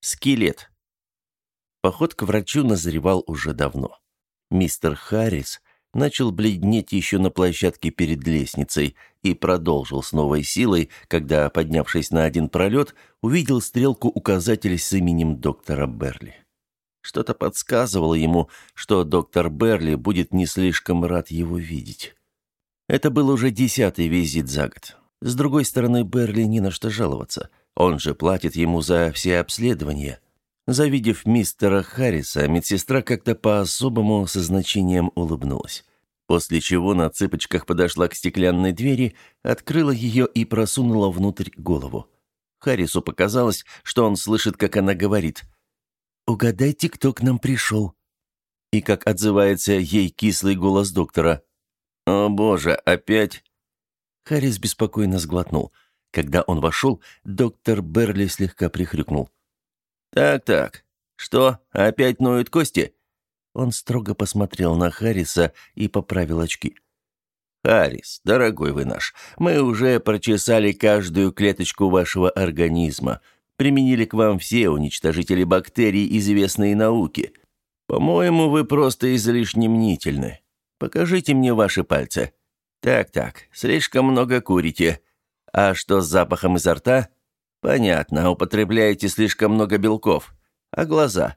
Скелет. Поход к врачу назревал уже давно. Мистер Харрис начал бледнеть еще на площадке перед лестницей и продолжил с новой силой, когда, поднявшись на один пролет, увидел стрелку-указатель с именем доктора Берли. Что-то подсказывало ему, что доктор Берли будет не слишком рад его видеть. Это был уже десятый визит за год. С другой стороны, Берли не на что жаловаться. Он же платит ему за все обследования. Завидев мистера Харриса, медсестра как-то по-особому со значением улыбнулась. После чего на цыпочках подошла к стеклянной двери, открыла ее и просунула внутрь голову. Харрису показалось, что он слышит, как она говорит «Угадайте, кто к нам пришел». И как отзывается ей кислый голос доктора. «О боже, опять?» Харрис беспокойно сглотнул. Когда он вошел, доктор Берли слегка прихрюкнул. «Так-так, что, опять ноют кости?» Он строго посмотрел на Харриса и поправил очки. «Харрис, дорогой вы наш, мы уже прочесали каждую клеточку вашего организма, применили к вам все уничтожители бактерий, известные науке. По-моему, вы просто излишне мнительны. Покажите мне ваши пальцы. Так-так, слишком много курите. А что с запахом изо рта? Понятно, употребляете слишком много белков. А глаза?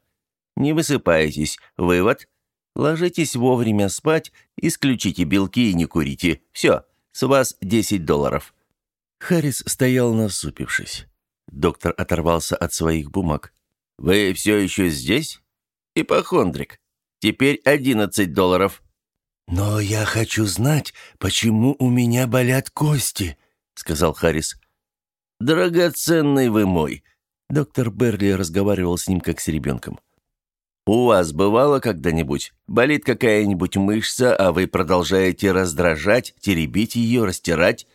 Не высыпаетесь. Вывод? Ложитесь вовремя спать, исключите белки и не курите. Все, с вас 10 долларов». Харрис стоял насупившись. Доктор оторвался от своих бумаг. «Вы все еще здесь? Ипохондрик. Теперь 11 долларов». «Но я хочу знать, почему у меня болят кости», — сказал Харрис. «Драгоценный вы мой!» Доктор Берли разговаривал с ним как с ребенком. «У вас бывало когда-нибудь? Болит какая-нибудь мышца, а вы продолжаете раздражать, теребить ее, растирать?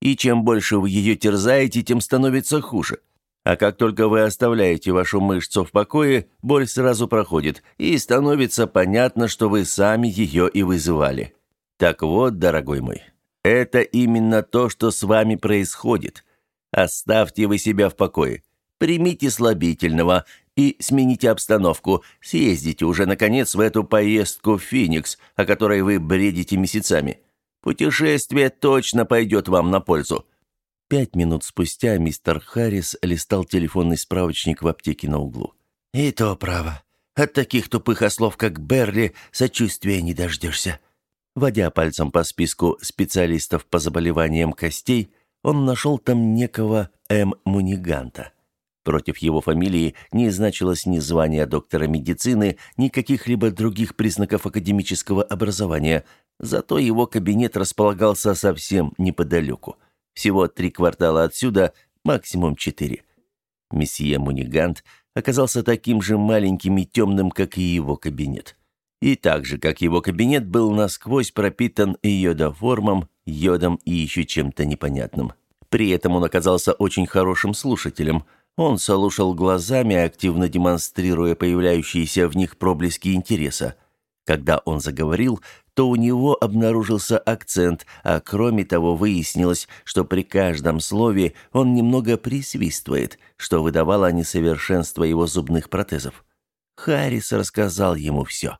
И чем больше вы ее терзаете, тем становится хуже. А как только вы оставляете вашу мышцу в покое, боль сразу проходит, и становится понятно, что вы сами ее и вызывали. Так вот, дорогой мой, это именно то, что с вами происходит. Оставьте вы себя в покое. Примите слабительного и смените обстановку. Съездите уже, наконец, в эту поездку в Феникс, о которой вы бредите месяцами. Путешествие точно пойдет вам на пользу. Пять минут спустя мистер Харрис листал телефонный справочник в аптеке на углу. «И то право. От таких тупых ослов, как Берли, сочувствия не дождешься». Водя пальцем по списку специалистов по заболеваниям костей, он нашел там некого М. Муниганта. Против его фамилии не значилось ни звания доктора медицины, ни каких-либо других признаков академического образования, зато его кабинет располагался совсем неподалеку – всего три квартала отсюда, максимум четыре. Месье Мунигант оказался таким же маленьким и темным, как и его кабинет. И так же, как его кабинет, был насквозь пропитан йодоформом, йодом и еще чем-то непонятным. При этом он оказался очень хорошим слушателем. Он слушал глазами, активно демонстрируя появляющиеся в них проблески интереса. Когда он заговорил, то у него обнаружился акцент, а кроме того выяснилось, что при каждом слове он немного присвистывает, что выдавало несовершенство его зубных протезов. Харрис рассказал ему все.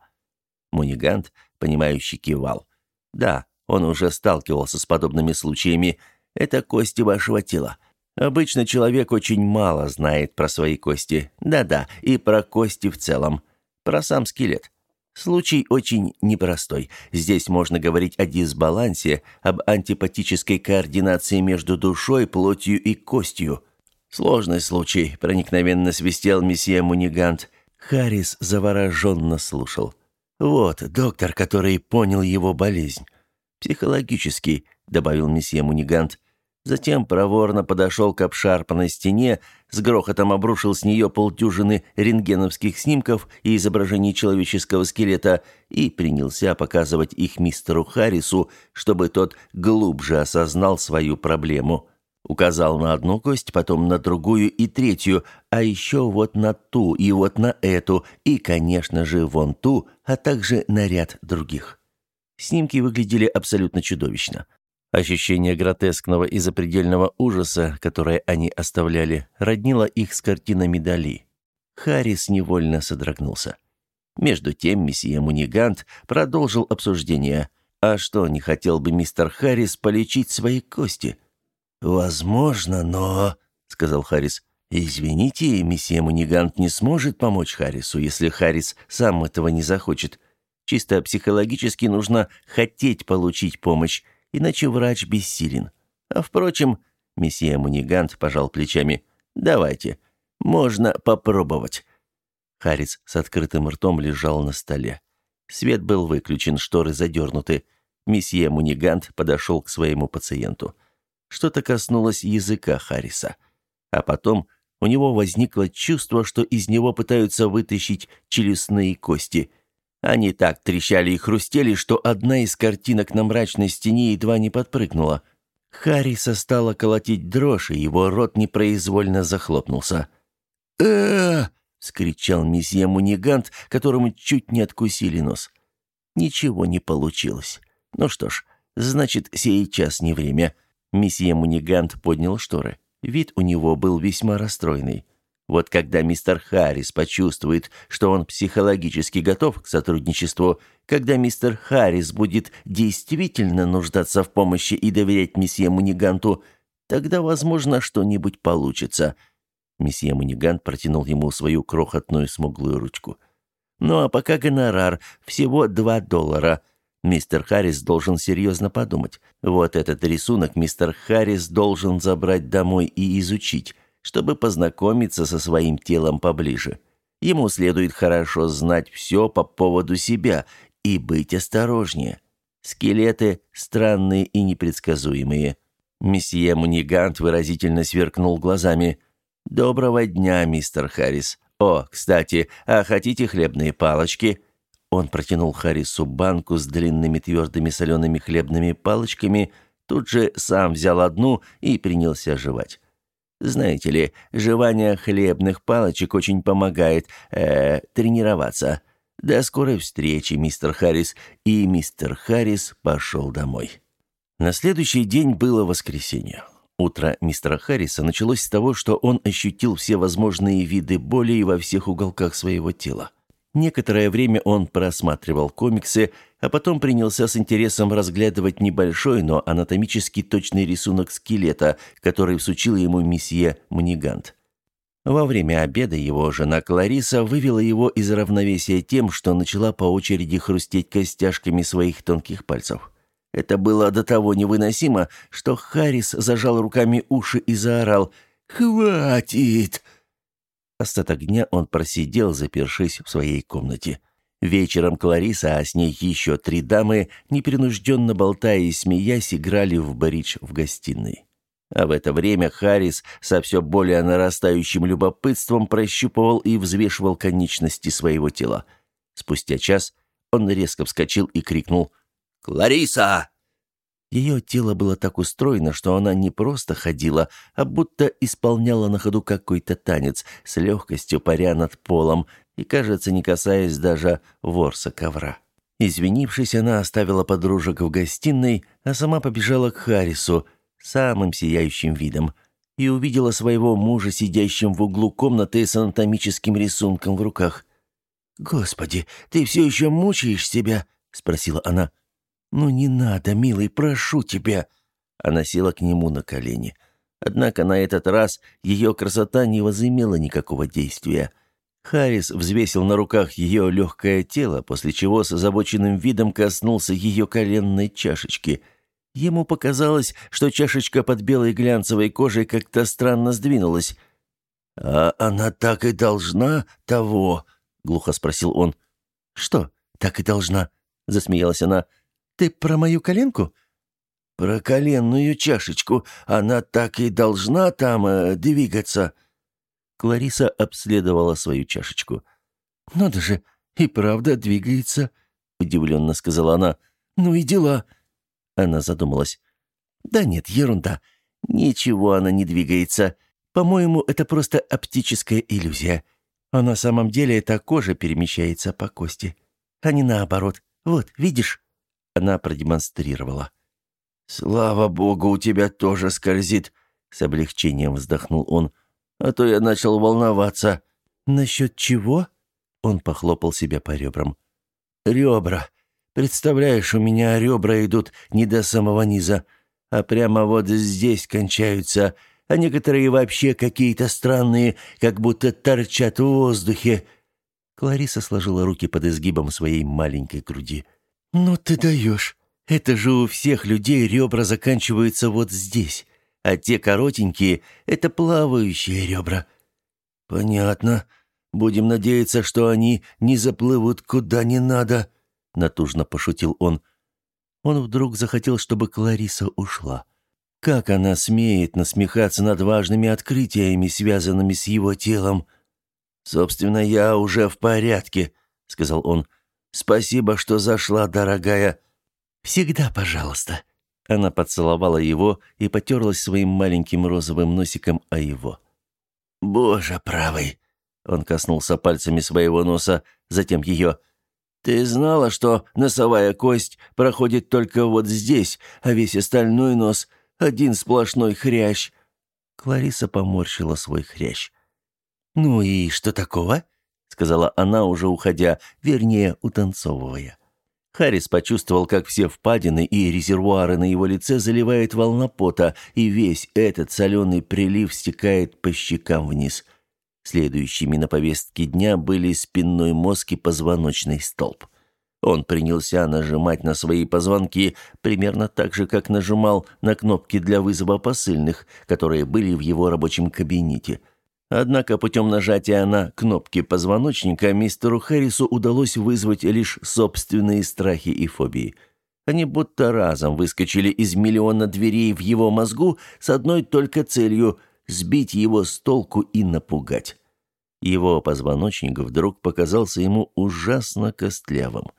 Мунигант, понимающий, кивал. «Да, он уже сталкивался с подобными случаями. Это кости вашего тела. Обычно человек очень мало знает про свои кости. Да-да, и про кости в целом. Про сам скелет. Случай очень непростой. Здесь можно говорить о дисбалансе, об антипатической координации между душой, плотью и костью. Сложный случай, проникновенно свистел месье Мунигант. Харрис завороженно слушал. Вот доктор, который понял его болезнь. Психологический, добавил месье Мунигант. Затем проворно подошел к обшарпанной стене, с грохотом обрушил с нее полдюжины рентгеновских снимков и изображений человеческого скелета и принялся показывать их мистеру Харрису, чтобы тот глубже осознал свою проблему. Указал на одну кость, потом на другую и третью, а еще вот на ту и вот на эту, и, конечно же, вон ту, а также на ряд других. Снимки выглядели абсолютно чудовищно. Ощущение гротескного и запредельного ужаса, которое они оставляли, роднило их с картинами Дали. Харрис невольно содрогнулся. Между тем месье Мунигант продолжил обсуждение. А что, не хотел бы мистер Харрис полечить свои кости? «Возможно, но...» — сказал Харрис. «Извините, месье Мунигант не сможет помочь Харрису, если Харрис сам этого не захочет. Чисто психологически нужно хотеть получить помощь, иначе врач бессилен. А впрочем, месье Мунигант пожал плечами. «Давайте, можно попробовать». Харрис с открытым ртом лежал на столе. Свет был выключен, шторы задернуты. Месье Мунигант подошел к своему пациенту. Что-то коснулось языка Харриса. А потом у него возникло чувство, что из него пытаются вытащить челюстные кости. Они так трещали и хрустели, что одна из картинок на мрачной стене едва не подпрыгнула. Харриса стала колотить дрожь, и его рот непроизвольно захлопнулся. э вскричал месье Мунигант, которому чуть не откусили нос. Ничего не получилось. Ну что ж, значит, сейчас не время. Месье Мунигант поднял шторы. Вид у него был весьма расстроенный. Вот когда мистер Харрис почувствует, что он психологически готов к сотрудничеству, когда мистер Харрис будет действительно нуждаться в помощи и доверять месье Муниганту, тогда, возможно, что-нибудь получится. Месье Мунигант протянул ему свою крохотную смуглую ручку. «Ну а пока гонорар всего два доллара», Мистер Харрис должен серьезно подумать. Вот этот рисунок мистер Харрис должен забрать домой и изучить, чтобы познакомиться со своим телом поближе. Ему следует хорошо знать все по поводу себя и быть осторожнее. Скелеты странные и непредсказуемые. Месье Мунигант выразительно сверкнул глазами. «Доброго дня, мистер Харрис. О, кстати, а хотите хлебные палочки?» Он протянул Харрису банку с длинными твердыми солеными хлебными палочками, тут же сам взял одну и принялся жевать. Знаете ли, жевание хлебных палочек очень помогает э, тренироваться. До скорой встречи, мистер Харрис. И мистер Харрис пошел домой. На следующий день было воскресенье. Утро мистера Харриса началось с того, что он ощутил все возможные виды боли во всех уголках своего тела. Некоторое время он просматривал комиксы, а потом принялся с интересом разглядывать небольшой, но анатомически точный рисунок скелета, который всучил ему месье Мунигант. Во время обеда его жена Клариса вывела его из равновесия тем, что начала по очереди хрустеть костяшками своих тонких пальцев. Это было до того невыносимо, что Харрис зажал руками уши и заорал «Хватит!» Остаток дня он просидел, запершись в своей комнате. Вечером Клариса, а с ней еще три дамы, непринужденно болтая и смеясь, играли в бридж в гостиной. А в это время Харрис со все более нарастающим любопытством прощупывал и взвешивал конечности своего тела. Спустя час он резко вскочил и крикнул «Клариса!» Ее тело было так устроено, что она не просто ходила, а будто исполняла на ходу какой-то танец, с легкостью паря над полом и, кажется, не касаясь даже ворса ковра. Извинившись, она оставила подружек в гостиной, а сама побежала к Харрису, самым сияющим видом, и увидела своего мужа, сидящим в углу комнаты с анатомическим рисунком в руках. «Господи, ты все еще мучаешь себя?» — спросила она. «Ну не надо, милый, прошу тебя!» Она села к нему на колени. Однако на этот раз ее красота не возымела никакого действия. Харрис взвесил на руках ее легкое тело, после чего с озабоченным видом коснулся ее коленной чашечки. Ему показалось, что чашечка под белой глянцевой кожей как-то странно сдвинулась. «А она так и должна того?» — глухо спросил он. «Что, так и должна?» — засмеялась она. «Ты про мою коленку?» «Про коленную чашечку. Она так и должна там э, двигаться». Клариса обследовала свою чашечку. «Надо же, и правда двигается», — удивленно сказала она. «Ну и дела». Она задумалась. «Да нет, ерунда. Ничего она не двигается. По-моему, это просто оптическая иллюзия. А на самом деле эта кожа перемещается по кости, а не наоборот. Вот, видишь?» Она продемонстрировала. «Слава богу, у тебя тоже скользит!» С облегчением вздохнул он. «А то я начал волноваться». «Насчет чего?» Он похлопал себя по ребрам. «Ребра. Представляешь, у меня ребра идут не до самого низа, а прямо вот здесь кончаются, а некоторые вообще какие-то странные, как будто торчат в воздухе». Клариса сложила руки под изгибом своей маленькой груди. «Ну ты даешь. Это же у всех людей ребра заканчиваются вот здесь, а те коротенькие — это плавающие ребра». «Понятно. Будем надеяться, что они не заплывут куда не надо», — натужно пошутил он. Он вдруг захотел, чтобы Клариса ушла. Как она смеет насмехаться над важными открытиями, связанными с его телом? «Собственно, я уже в порядке», — сказал он. «Спасибо, что зашла, дорогая». «Всегда пожалуйста». Она поцеловала его и потерлась своим маленьким розовым носиком о его. «Боже правый!» Он коснулся пальцами своего носа, затем ее. «Ты знала, что носовая кость проходит только вот здесь, а весь остальной нос — один сплошной хрящ?» Клариса поморщила свой хрящ. «Ну и что такого?» — сказала она, уже уходя, вернее, утанцовывая. Харрис почувствовал, как все впадины и резервуары на его лице заливает волна пота, и весь этот соленый прилив стекает по щекам вниз. Следующими на повестке дня были спинной мозг и позвоночный столб. Он принялся нажимать на свои позвонки примерно так же, как нажимал на кнопки для вызова посыльных, которые были в его рабочем кабинете – Однако путем нажатия на кнопки позвоночника мистеру Хэррису удалось вызвать лишь собственные страхи и фобии. Они будто разом выскочили из миллиона дверей в его мозгу с одной только целью – сбить его с толку и напугать. Его позвоночник вдруг показался ему ужасно костлявым.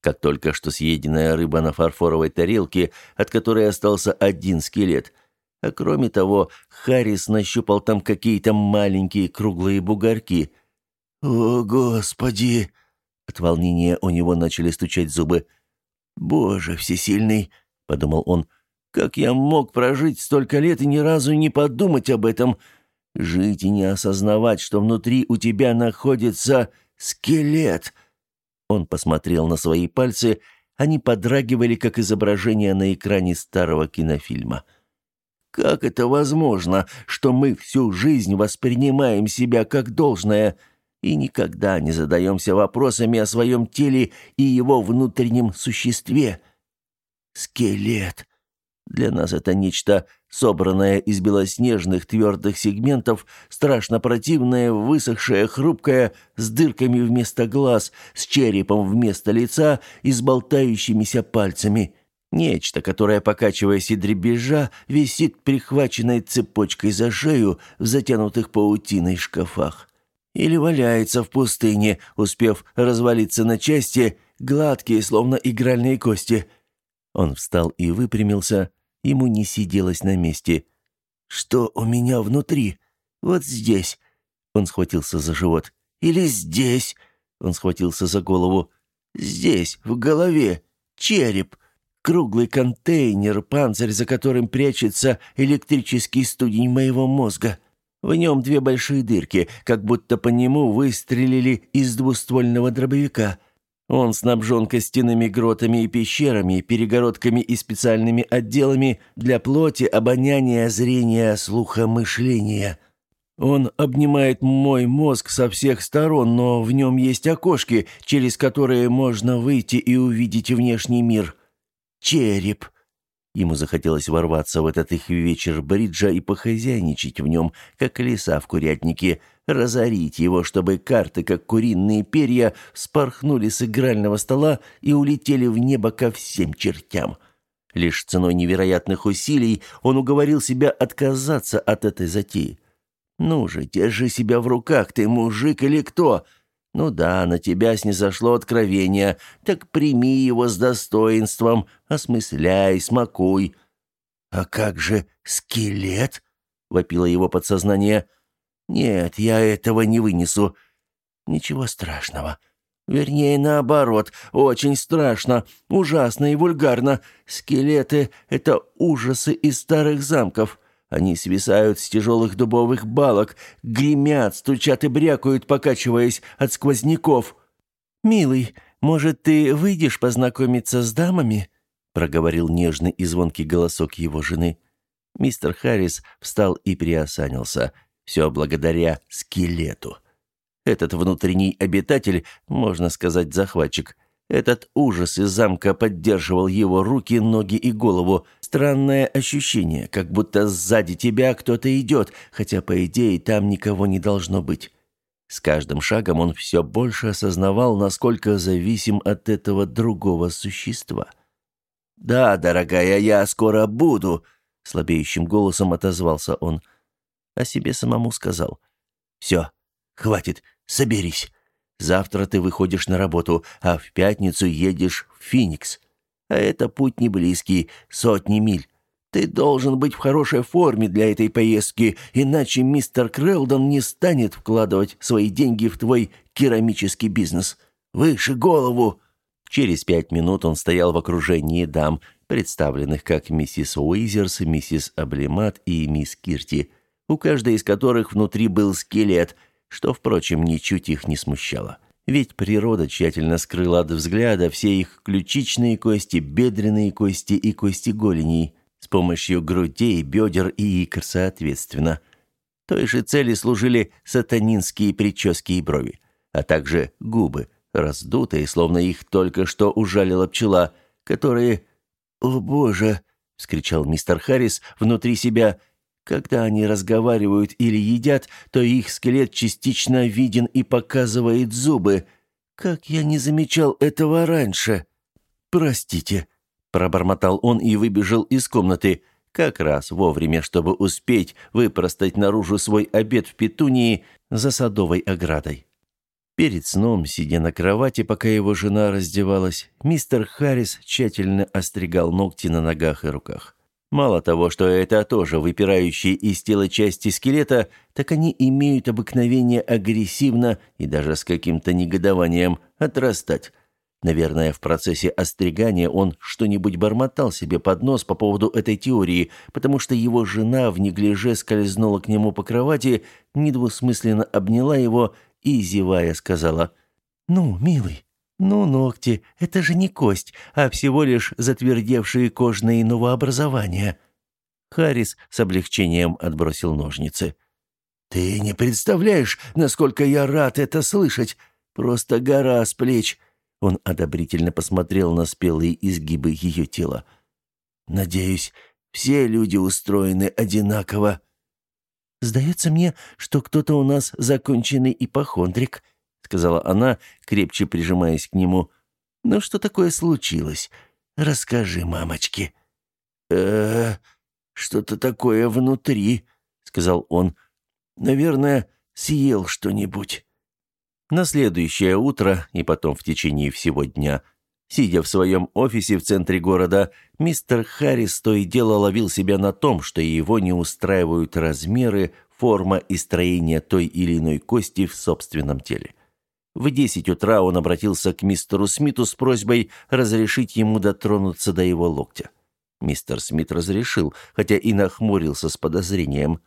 Как только что съеденная рыба на фарфоровой тарелке, от которой остался один скелет – а кроме того, Харрис нащупал там какие-то маленькие круглые бугорки. «О, Господи!» От волнения у него начали стучать зубы. «Боже всесильный!» — подумал он. «Как я мог прожить столько лет и ни разу не подумать об этом? Жить и не осознавать, что внутри у тебя находится скелет!» Он посмотрел на свои пальцы. Они подрагивали, как изображение на экране старого кинофильма. «Боже!» Как это возможно, что мы всю жизнь воспринимаем себя как должное и никогда не задаемся вопросами о своем теле и его внутреннем существе? Скелет. Для нас это нечто, собранное из белоснежных твердых сегментов, страшно противное, высохшее, хрупкое, с дырками вместо глаз, с черепом вместо лица и с болтающимися пальцами – Нечто, которое, покачиваясь и дребезжа, висит прихваченной цепочкой за шею в затянутых паутиной шкафах. Или валяется в пустыне, успев развалиться на части, гладкие, словно игральные кости. Он встал и выпрямился, ему не сиделось на месте. «Что у меня внутри? Вот здесь!» Он схватился за живот. «Или здесь?» Он схватился за голову. «Здесь, в голове, череп!» Круглый контейнер, панцирь, за которым прячется электрический студень моего мозга. В нем две большие дырки, как будто по нему выстрелили из двуствольного дробовика. Он снабжен костяными гротами и пещерами, перегородками и специальными отделами для плоти, обоняния, зрения, слуха, мышления. Он обнимает мой мозг со всех сторон, но в нем есть окошки, через которые можно выйти и увидеть внешний мир череп!» Ему захотелось ворваться в этот их вечер бриджа и похозяйничать в нем, как лиса в курятнике, разорить его, чтобы карты, как куриные перья, спорхнули с игрального стола и улетели в небо ко всем чертям. Лишь ценой невероятных усилий он уговорил себя отказаться от этой затеи. «Ну же, держи себя в руках, ты мужик или кто?» Ну да, на тебя снизошло откровение, так прими его с достоинством, осмысляй, смакуй. А как же скелет? вопило его подсознание. Нет, я этого не вынесу. Ничего страшного. Вернее, наоборот, очень страшно, ужасно и вульгарно. Скелеты — это ужасы из старых замков. Они свисают с тяжелых дубовых балок, гремят, стучат и брякают, покачиваясь от сквозняков. «Милый, может, ты выйдешь познакомиться с дамами?» проговорил нежный и звонкий голосок его жены. Мистер Харрис встал и приосанился. Все благодаря скелету. Этот внутренний обитатель, можно сказать, захватчик, этот ужас из замка поддерживал его руки, ноги и голову. Странное ощущение, как будто сзади тебя кто-то идет, хотя, по идее, там никого не должно быть. С каждым шагом он все больше осознавал, насколько зависим от этого другого существа. «Да, дорогая, я скоро буду», — слабеющим голосом отозвался он. О себе самому сказал. «Все, хватит, соберись. Завтра ты выходишь на работу, а в пятницу едешь в Феникс. А это путь не близкий, сотни миль. Ты должен быть в хорошей форме для этой поездки, иначе мистер Крэлдон не станет вкладывать свои деньги в твой керамический бизнес. Выше голову!» Через пять минут он стоял в окружении дам, представленных как миссис Уизерс, миссис Аблемат и мисс Кирти, у каждой из которых внутри был скелет – что, впрочем, ничуть их не смущало. Ведь природа тщательно скрыла от взгляда все их ключичные кости, бедренные кости и кости голеней с помощью грудей, бедер и икр соответственно. Той же цели служили сатанинские прически и брови, а также губы, раздутые, словно их только что ужалила пчела, которые... «О, Боже!» — вскричал мистер Харрис внутри себя — когда они разговаривают или едят, то их скелет частично виден и показывает зубы. Как я не замечал этого раньше? Простите, пробормотал он и выбежал из комнаты, как раз вовремя, чтобы успеть выпростать наружу свой обед в петунии за садовой оградой. Перед сном, сидя на кровати, пока его жена раздевалась, мистер Харрис тщательно остригал ногти на ногах и руках. Мало того, что это тоже выпирающие из тела части скелета, так они имеют обыкновение агрессивно и даже с каким-то негодованием отрастать. Наверное, в процессе остригания он что-нибудь бормотал себе под нос по поводу этой теории, потому что его жена в неглиже скользнула к нему по кровати, недвусмысленно обняла его и, зевая, сказала «Ну, милый, «Ну, ногти, это же не кость, а всего лишь затвердевшие кожные новообразования». Харрис с облегчением отбросил ножницы. «Ты не представляешь, насколько я рад это слышать! Просто гора с плеч!» Он одобрительно посмотрел на спелые изгибы ее тела. «Надеюсь, все люди устроены одинаково». «Сдается мне, что кто-то у нас законченный ипохондрик», сказала она, крепче прижимаясь к нему. «Ну что такое случилось? Расскажи, мамочки». «Э, что-то такое внутри», — сказал он. «Наверное, съел что-нибудь». На следующее утро и потом в течение всего дня, сидя в своем офисе в центре города, мистер Харрис то и дело ловил себя на том, что его не устраивают размеры, форма и строение той или иной кости в собственном теле. В десять утра он обратился к мистеру Смиту с просьбой разрешить ему дотронуться до его локтя. Мистер Смит разрешил, хотя и нахмурился с подозрением.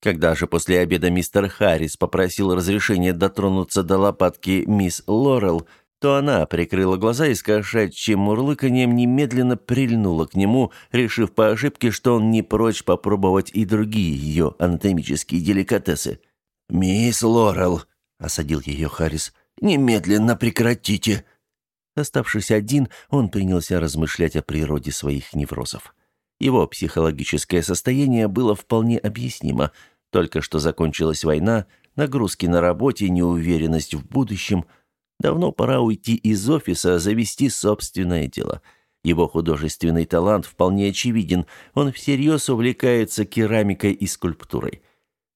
Когда же после обеда мистер Харрис попросил разрешения дотронуться до лопатки мисс Лорел, то она прикрыла глаза и с кошачьим мурлыканьем немедленно прильнула к нему, решив по ошибке, что он не прочь попробовать и другие ее анатомические деликатесы. «Мисс Лорел», — осадил ее Харрис, Немедленно прекратите!» Оставшись один, он принялся размышлять о природе своих неврозов. Его психологическое состояние было вполне объяснимо. Только что закончилась война, нагрузки на работе, неуверенность в будущем. Давно пора уйти из офиса, завести собственное дело. Его художественный талант вполне очевиден. Он всерьез увлекается керамикой и скульптурой.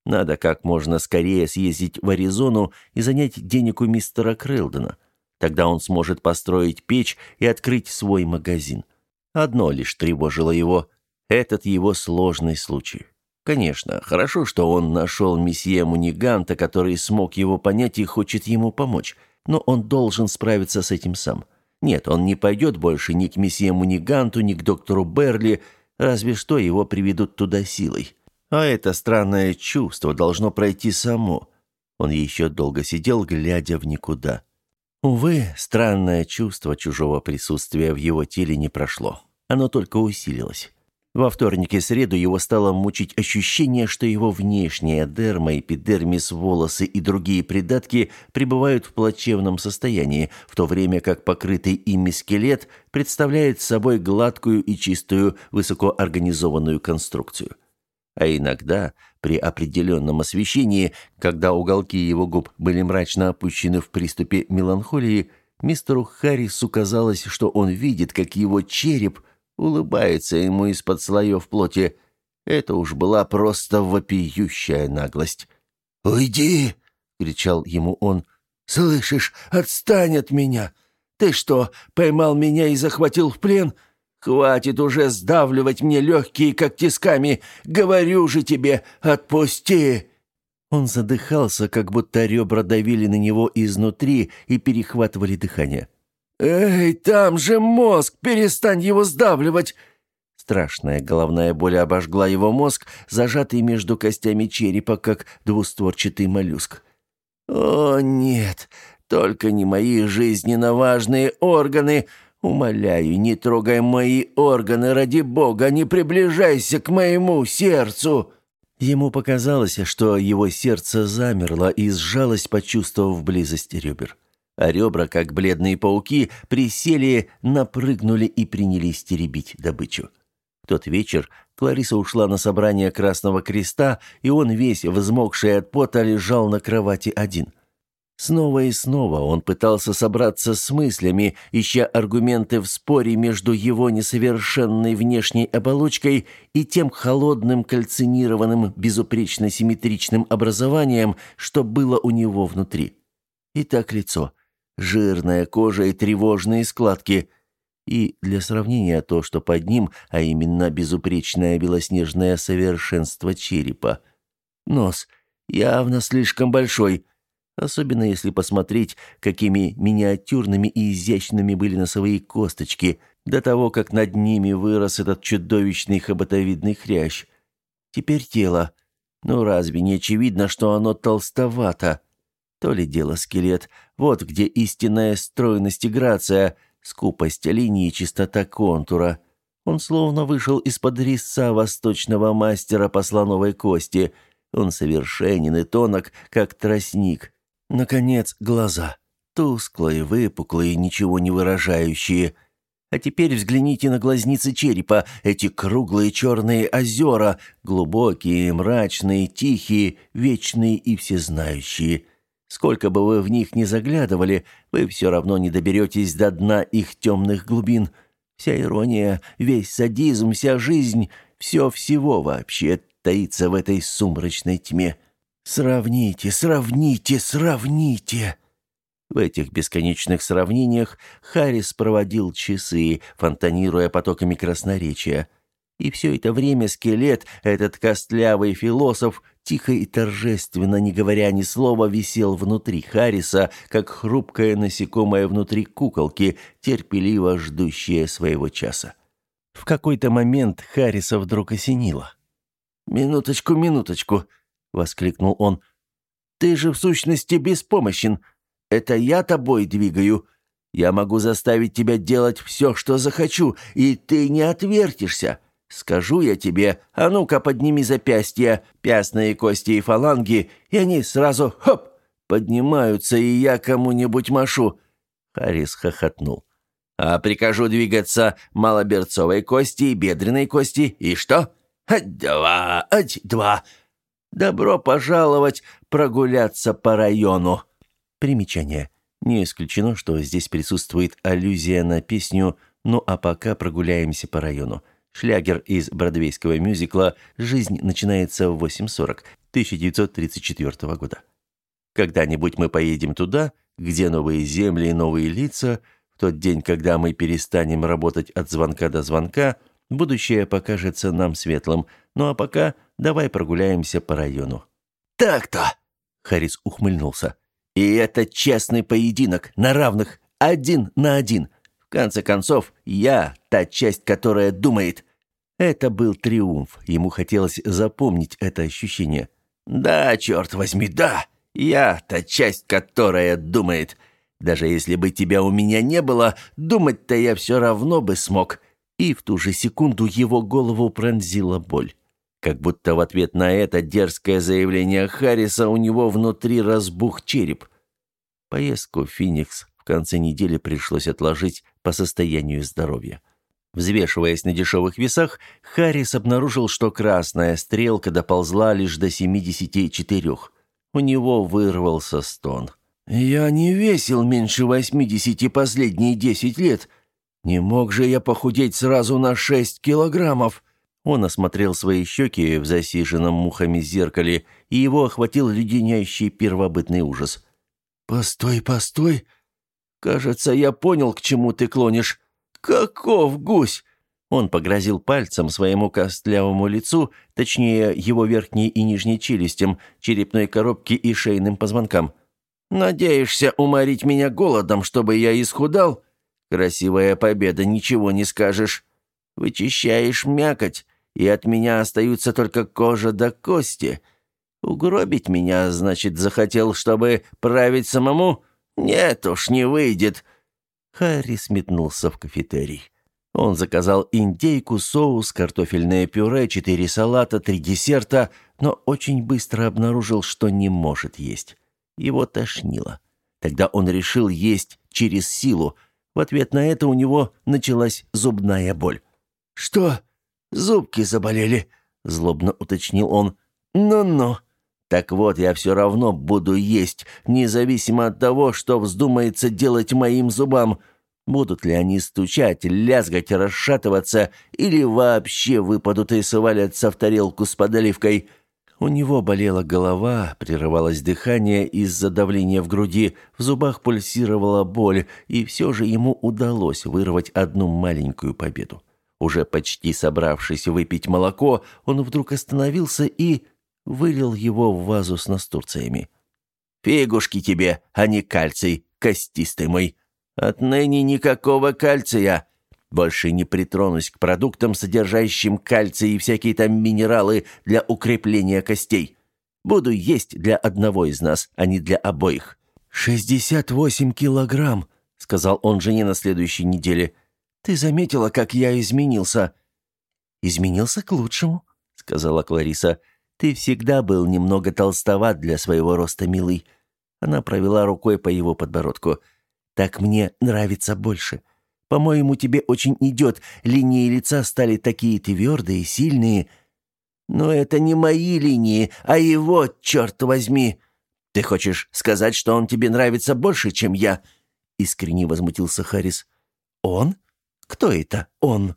Надо как можно скорее съездить в Аризону и занять денег у мистера Крэлдена. Тогда он сможет построить печь и открыть свой магазин. Одно лишь тревожило его – этот его сложный случай. Конечно, хорошо, что он нашел месье Муниганта, который смог его понять и хочет ему помочь, но он должен справиться с этим сам. Нет, он не пойдет больше ни к месье Муниганту, ни к доктору Берли, разве что его приведут туда силой. А это странное чувство должно пройти само. Он еще долго сидел, глядя в никуда. Увы, странное чувство чужого присутствия в его теле не прошло. Оно только усилилось. Во вторник и среду его стало мучить ощущение, что его внешняя дерма, эпидермис, волосы и другие придатки пребывают в плачевном состоянии, в то время как покрытый ими скелет представляет собой гладкую и чистую высокоорганизованную конструкцию. А иногда, при определенном освещении, когда уголки его губ были мрачно опущены в приступе меланхолии, мистеру Харрису казалось, что он видит, как его череп – улыбается ему из-под слоев плоти. Это уж была просто вопиющая наглость. «Уйди!» — кричал ему он. «Слышишь, отстань от меня! Ты что, поймал меня и захватил в плен? Хватит уже сдавливать мне легкие, как тисками! Говорю же тебе, отпусти!» Он задыхался, как будто ребра давили на него изнутри и перехватывали дыхание. «Эй, там же мозг! Перестань его сдавливать!» Страшная головная боль обожгла его мозг, зажатый между костями черепа, как двустворчатый моллюск. «О, нет! Только не мои жизненно важные органы! Умоляю, не трогай мои органы, ради бога, не приближайся к моему сердцу!» Ему показалось, что его сердце замерло и сжалось, почувствовав близость ребер а ребра, как бледные пауки, присели, напрыгнули и принялись теребить добычу. Тот вечер Клариса ушла на собрание Красного Креста, и он весь, взмокший от пота, лежал на кровати один. Снова и снова он пытался собраться с мыслями, ища аргументы в споре между его несовершенной внешней оболочкой и тем холодным, кальцинированным, безупречно симметричным образованием, что было у него внутри. И так лицо – жирная кожа и тревожные складки. И для сравнения то, что под ним, а именно безупречное белоснежное совершенство черепа. Нос явно слишком большой, особенно если посмотреть, какими миниатюрными и изящными были носовые косточки до того, как над ними вырос этот чудовищный хоботовидный хрящ. Теперь тело. Ну разве не очевидно, что оно толстовато? То ли дело скелет, вот где истинная стройность и грация, скупость линии и чистота контура. Он словно вышел из-под резца восточного мастера по слоновой кости. Он совершенен и тонок, как тростник. Наконец, глаза. Тусклые, выпуклые, ничего не выражающие. А теперь взгляните на глазницы черепа, эти круглые черные озера, глубокие, мрачные, тихие, вечные и всезнающие. Сколько бы вы в них ни заглядывали, вы все равно не доберетесь до дна их темных глубин. Вся ирония, весь садизм, вся жизнь, все всего вообще таится в этой сумрачной тьме. Сравните, сравните, сравните!» В этих бесконечных сравнениях Харрис проводил часы, фонтанируя потоками красноречия – и все это время скелет, этот костлявый философ, тихо и торжественно, не говоря ни слова, висел внутри Харриса, как хрупкое насекомое внутри куколки, терпеливо ждущее своего часа. В какой-то момент Харриса вдруг осенило. «Минуточку, минуточку!» — воскликнул он. «Ты же в сущности беспомощен. Это я тобой двигаю. Я могу заставить тебя делать все, что захочу, и ты не отвертишься. Скажу я тебе, а ну-ка подними запястья, пястные кости и фаланги, и они сразу, хоп, поднимаются, и я кому-нибудь машу». Харрис хохотнул. «А прикажу двигаться малоберцовой кости и бедренной кости, и что? Ать два, ать два. Добро пожаловать прогуляться по району». Примечание. Не исключено, что здесь присутствует аллюзия на песню «Ну а пока прогуляемся по району». Шлягер из бродвейского мюзикла «Жизнь начинается в 8.40» 1934 года. Когда-нибудь мы поедем туда, где новые земли и новые лица, в тот день, когда мы перестанем работать от звонка до звонка, будущее покажется нам светлым. Ну а пока давай прогуляемся по району. Так-то, Харрис ухмыльнулся. И это честный поединок на равных, один на один конце концов, я та часть, которая думает. Это был триумф. Ему хотелось запомнить это ощущение. «Да, черт возьми, да! Я та часть, которая думает. Даже если бы тебя у меня не было, думать-то я все равно бы смог». И в ту же секунду его голову пронзила боль. Как будто в ответ на это дерзкое заявление Харриса у него внутри разбух череп. Поездку в Феникс в конце недели пришлось отложить по состоянию здоровья. Взвешиваясь на дешевых весах, Харрис обнаружил, что красная стрелка доползла лишь до 74. У него вырвался стон. «Я не весил меньше 80 последние 10 лет. Не мог же я похудеть сразу на 6 килограммов?» Он осмотрел свои щеки в засиженном мухами зеркале, и его охватил леденящий первобытный ужас. «Постой, постой! Кажется, я понял, к чему ты клонишь. «Каков гусь!» Он погрозил пальцем своему костлявому лицу, точнее, его верхней и нижней челюстям, черепной коробке и шейным позвонкам. «Надеешься уморить меня голодом, чтобы я исхудал? Красивая победа, ничего не скажешь. Вычищаешь мякоть, и от меня остаются только кожа до кости. Угробить меня, значит, захотел, чтобы править самому? Нет уж, не выйдет. Харри сметнулся в кафетерий. Он заказал индейку, соус, картофельное пюре, четыре салата, три десерта, но очень быстро обнаружил, что не может есть. Его тошнило. Тогда он решил есть через силу. В ответ на это у него началась зубная боль. «Что? Зубки заболели?» – злобно уточнил он. «Ну-ну». Так вот, я все равно буду есть, независимо от того, что вздумается делать моим зубам. Будут ли они стучать, лязгать, расшатываться или вообще выпадут и свалятся в тарелку с подливкой. У него болела голова, прерывалось дыхание из-за давления в груди, в зубах пульсировала боль, и все же ему удалось вырвать одну маленькую победу. Уже почти собравшись выпить молоко, он вдруг остановился и вылил его в вазу с настурциями. «Фигушки тебе, а не кальций, костистый мой. Отныне никакого кальция. Больше не притронусь к продуктам, содержащим кальций и всякие там минералы для укрепления костей. Буду есть для одного из нас, а не для обоих». «Шестьдесят восемь килограмм», — сказал он жене на следующей неделе. «Ты заметила, как я изменился?» «Изменился к лучшему», — сказала Клариса. Ты всегда был немного толстоват для своего роста, милый». Она провела рукой по его подбородку. «Так мне нравится больше. По-моему, тебе очень идет. Линии лица стали такие твердые, сильные». «Но это не мои линии, а его, черт возьми!» «Ты хочешь сказать, что он тебе нравится больше, чем я?» Искренне возмутился Харрис. «Он? Кто это он?»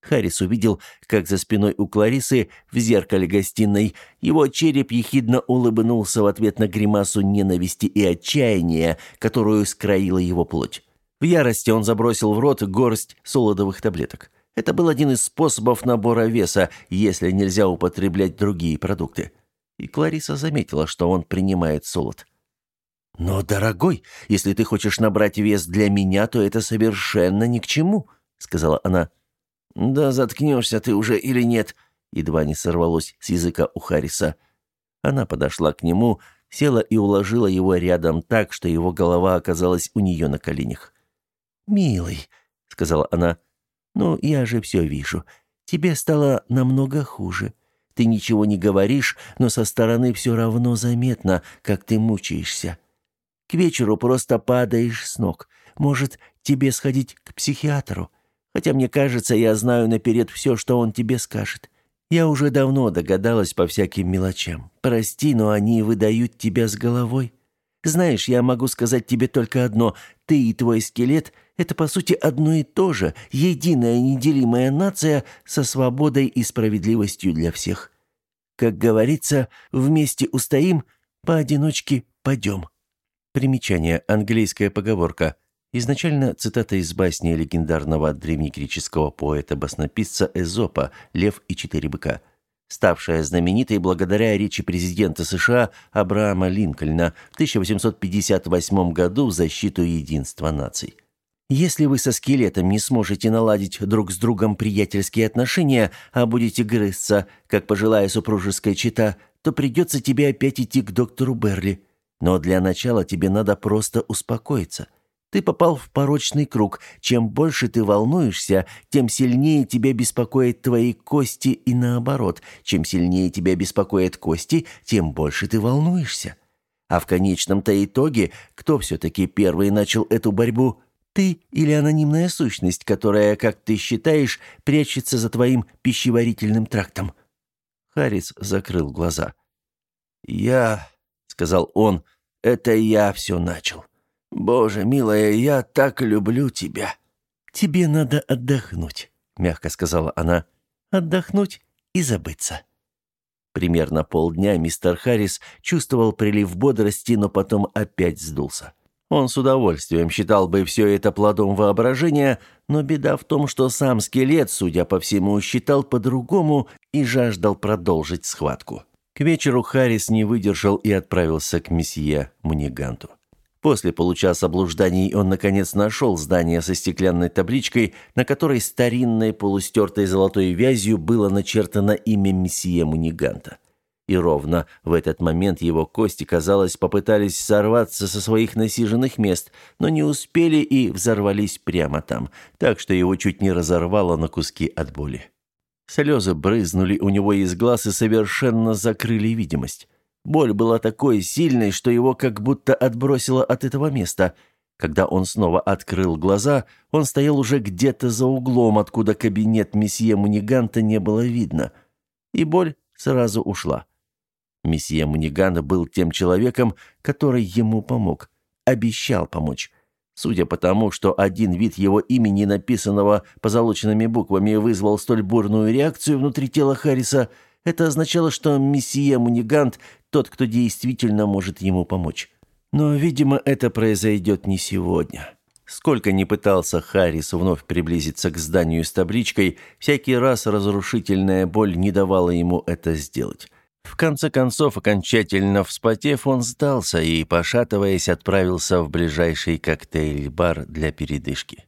Харрис увидел, как за спиной у Кларисы в зеркале гостиной его череп ехидно улыбнулся в ответ на гримасу ненависти и отчаяния, которую скроила его плоть. В ярости он забросил в рот горсть солодовых таблеток. Это был один из способов набора веса, если нельзя употреблять другие продукты. И Клариса заметила, что он принимает солод. «Но, дорогой, если ты хочешь набрать вес для меня, то это совершенно ни к чему», — сказала она. «Да заткнешься ты уже или нет?» Едва не сорвалось с языка у Харриса. Она подошла к нему, села и уложила его рядом так, что его голова оказалась у нее на коленях. «Милый», — сказала она, — «ну, я же все вижу. Тебе стало намного хуже. Ты ничего не говоришь, но со стороны все равно заметно, как ты мучаешься. К вечеру просто падаешь с ног. Может, тебе сходить к психиатру? Хотя мне кажется, я знаю наперед все, что он тебе скажет. Я уже давно догадалась по всяким мелочам. Прости, но они выдают тебя с головой. Знаешь, я могу сказать тебе только одно. Ты и твой скелет — это, по сути, одно и то же, единая неделимая нация со свободой и справедливостью для всех. Как говорится, вместе устоим, поодиночке пойдем. Примечание. Английская поговорка — Изначально цитата из басни легендарного древнегреческого поэта-баснописца Эзопа «Лев и четыре быка», ставшая знаменитой благодаря речи президента США Абрахама Линкольна в 1858 году в защиту единства наций. Если вы со скелетом не сможете наладить друг с другом приятельские отношения, а будете грызться, как пожилая супружеская чита, то придется тебе опять идти к доктору Берли. Но для начала тебе надо просто успокоиться. Ты попал в порочный круг. Чем больше ты волнуешься, тем сильнее тебя беспокоят твои кости и наоборот. Чем сильнее тебя беспокоят кости, тем больше ты волнуешься. А в конечном-то итоге, кто все-таки первый начал эту борьбу? Ты или анонимная сущность, которая, как ты считаешь, прячется за твоим пищеварительным трактом?» Харрис закрыл глаза. «Я...» — сказал он. «Это я все начал. Боже, милая, я так люблю тебя». «Тебе надо отдохнуть», — мягко сказала она. «Отдохнуть и забыться». Примерно полдня мистер Харрис чувствовал прилив бодрости, но потом опять сдулся. Он с удовольствием считал бы все это плодом воображения, но беда в том, что сам скелет, судя по всему, считал по-другому и жаждал продолжить схватку. К вечеру Харрис не выдержал и отправился к месье Муниганту. После получаса блужданий он, наконец, нашел здание со стеклянной табличкой, на которой старинной полустертой золотой вязью было начертано имя месье Муниганта. И ровно в этот момент его кости, казалось, попытались сорваться со своих насиженных мест, но не успели и взорвались прямо там, так что его чуть не разорвало на куски от боли. Слезы брызнули у него из глаз и совершенно закрыли видимость. Боль была такой сильной, что его как будто отбросило от этого места. Когда он снова открыл глаза, он стоял уже где-то за углом, откуда кабинет месье Муниганта не было видно. И боль сразу ушла. Месье Мунигана был тем человеком, который ему помог, обещал помочь. Судя по тому, что один вид его имени, написанного позолоченными буквами, вызвал столь бурную реакцию внутри тела Харриса, это означало, что месье Мунигант – тот, кто действительно может ему помочь. Но, видимо, это произойдет не сегодня. Сколько ни пытался Харрис вновь приблизиться к зданию с табличкой, всякий раз разрушительная боль не давала ему это сделать. В конце концов, окончательно вспотев, он сдался и, пошатываясь, отправился в ближайший коктейль-бар для передышки.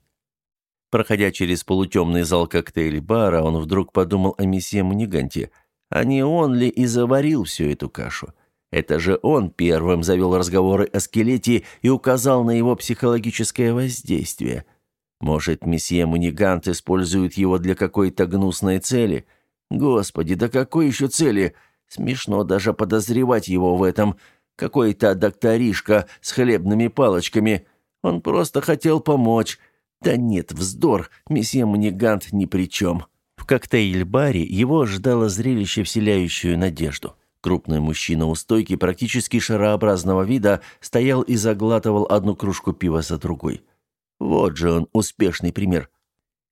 Проходя через полутемный зал коктейль-бара, он вдруг подумал о месье Муниганте. А не он ли и заварил всю эту кашу? Это же он первым завел разговоры о скелете и указал на его психологическое воздействие. Может, месье Мунигант использует его для какой-то гнусной цели? Господи, да какой еще цели? — Смешно даже подозревать его в этом. Какой-то докторишка с хлебными палочками. Он просто хотел помочь. Да нет, вздор, месье Манигант ни при чем. В коктейль-баре его ждало зрелище, вселяющее надежду. Крупный мужчина у стойки, практически шарообразного вида, стоял и заглатывал одну кружку пива за другой. Вот же он, успешный пример.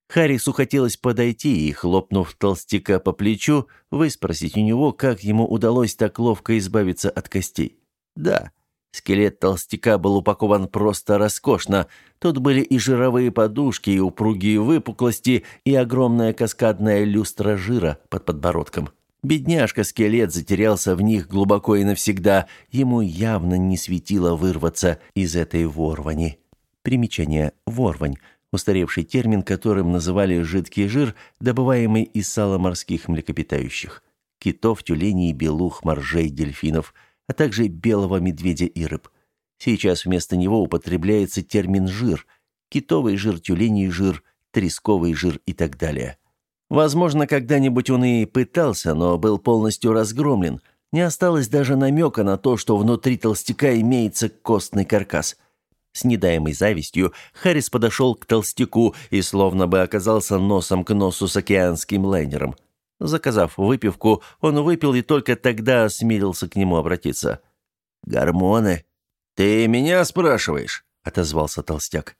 Харрису хотелось подойти и, хлопнув толстяка по плечу, выспросить у него, как ему удалось так ловко избавиться от костей. Да, скелет толстяка был упакован просто роскошно. Тут были и жировые подушки, и упругие выпуклости, и огромная каскадная люстра жира под подбородком. Бедняжка-скелет затерялся в них глубоко и навсегда. Ему явно не светило вырваться из этой ворвани. Примечание «ворвань» устаревший термин, которым называли жидкий жир, добываемый из сала морских млекопитающих – китов, тюленей, белух, моржей, дельфинов, а также белого медведя и рыб. Сейчас вместо него употребляется термин «жир» – китовый жир, тюленей жир, тресковый жир и так далее. Возможно, когда-нибудь он и пытался, но был полностью разгромлен. Не осталось даже намека на то, что внутри толстяка имеется костный каркас – с недаемой завистью Харрис подошел к толстяку и словно бы оказался носом к носу с океанским лайнером. Заказав выпивку, он выпил и только тогда осмелился к нему обратиться. «Гормоны?» «Ты меня спрашиваешь?» — отозвался толстяк.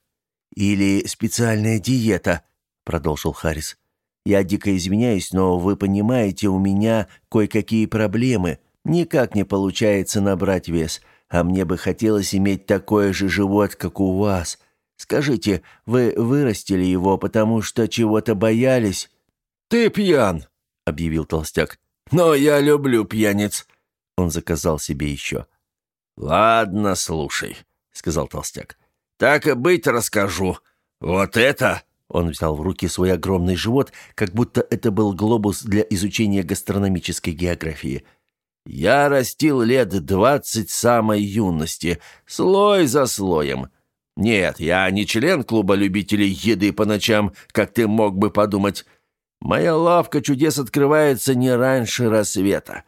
«Или специальная диета?» — продолжил Харрис. «Я дико извиняюсь, но вы понимаете, у меня кое-какие проблемы. Никак не получается набрать вес а мне бы хотелось иметь такой же живот, как у вас. Скажите, вы вырастили его, потому что чего-то боялись?» «Ты пьян», — объявил толстяк. «Но я люблю пьяниц». Он заказал себе еще. «Ладно, слушай», — сказал толстяк. «Так и быть расскажу. Вот это!» Он взял в руки свой огромный живот, как будто это был глобус для изучения гастрономической географии. «Я растил лет двадцать самой юности, слой за слоем. Нет, я не член клуба любителей еды по ночам, как ты мог бы подумать. Моя лавка чудес открывается не раньше рассвета.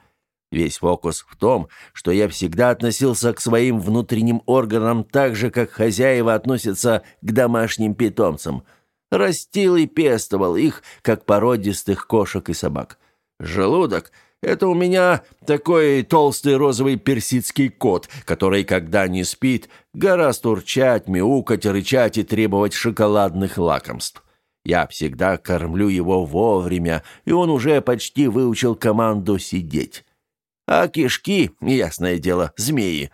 Весь фокус в том, что я всегда относился к своим внутренним органам так же, как хозяева относятся к домашним питомцам. Растил и пестовал их, как породистых кошек и собак. Желудок — это у меня такой толстый розовый персидский кот, который, когда не спит, гораздо урчать, мяукать, рычать и требовать шоколадных лакомств. Я всегда кормлю его вовремя, и он уже почти выучил команду сидеть. А кишки, ясное дело, змеи.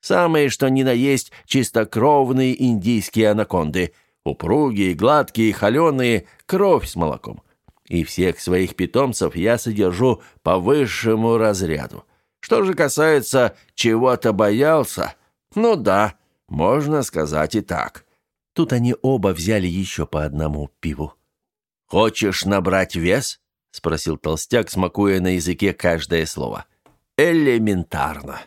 Самые, что ни на есть, чистокровные индийские анаконды. Упругие, гладкие, холеные, кровь с молоком. И всех своих питомцев я содержу по высшему разряду. Что же касается чего-то боялся, ну да, можно сказать и так. Тут они оба взяли еще по одному пиву. «Хочешь набрать вес?» — спросил толстяк, смакуя на языке каждое слово. — элементарно.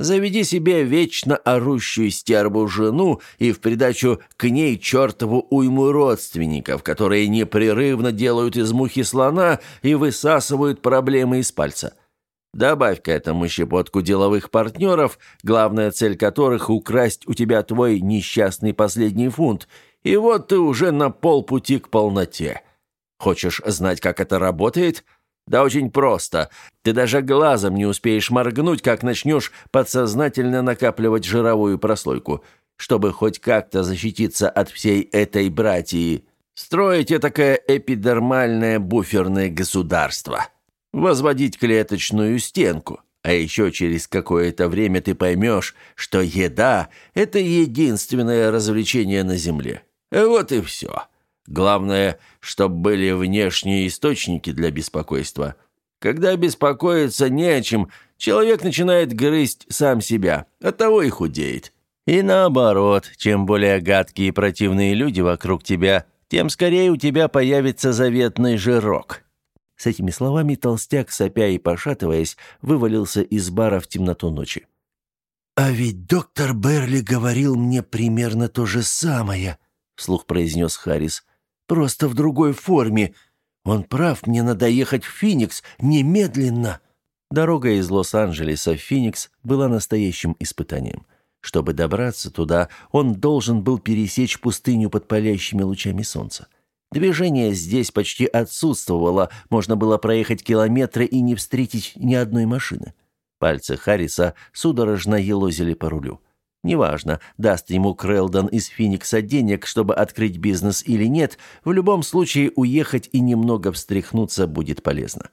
Заведи себе вечно орущую стерву жену и в придачу к ней чертову уйму родственников, которые непрерывно делают из мухи слона и высасывают проблемы из пальца. Добавь к этому щепотку деловых партнеров, главная цель которых — украсть у тебя твой несчастный последний фунт, и вот ты уже на полпути к полноте. Хочешь знать, как это работает — да очень просто. Ты даже глазом не успеешь моргнуть, как начнешь подсознательно накапливать жировую прослойку, чтобы хоть как-то защититься от всей этой братьи. Строить этакое эпидермальное буферное государство. Возводить клеточную стенку. А еще через какое-то время ты поймешь, что еда – это единственное развлечение на Земле. Вот и все. Главное, чтобы были внешние источники для беспокойства. Когда беспокоиться не о чем, человек начинает грызть сам себя, оттого и худеет. И наоборот, чем более гадкие и противные люди вокруг тебя, тем скорее у тебя появится заветный жирок». С этими словами толстяк, сопя и пошатываясь, вывалился из бара в темноту ночи. «А ведь доктор Берли говорил мне примерно то же самое», — вслух произнес Харрис. Просто в другой форме. Он прав, мне надо ехать в Феникс немедленно». Дорога из Лос-Анджелеса в Феникс была настоящим испытанием. Чтобы добраться туда, он должен был пересечь пустыню под палящими лучами солнца. Движение здесь почти отсутствовало, можно было проехать километры и не встретить ни одной машины. Пальцы Харриса судорожно елозили по рулю. Неважно, даст ему Крэлдон из Феникса денег, чтобы открыть бизнес или нет, в любом случае уехать и немного встряхнуться будет полезно.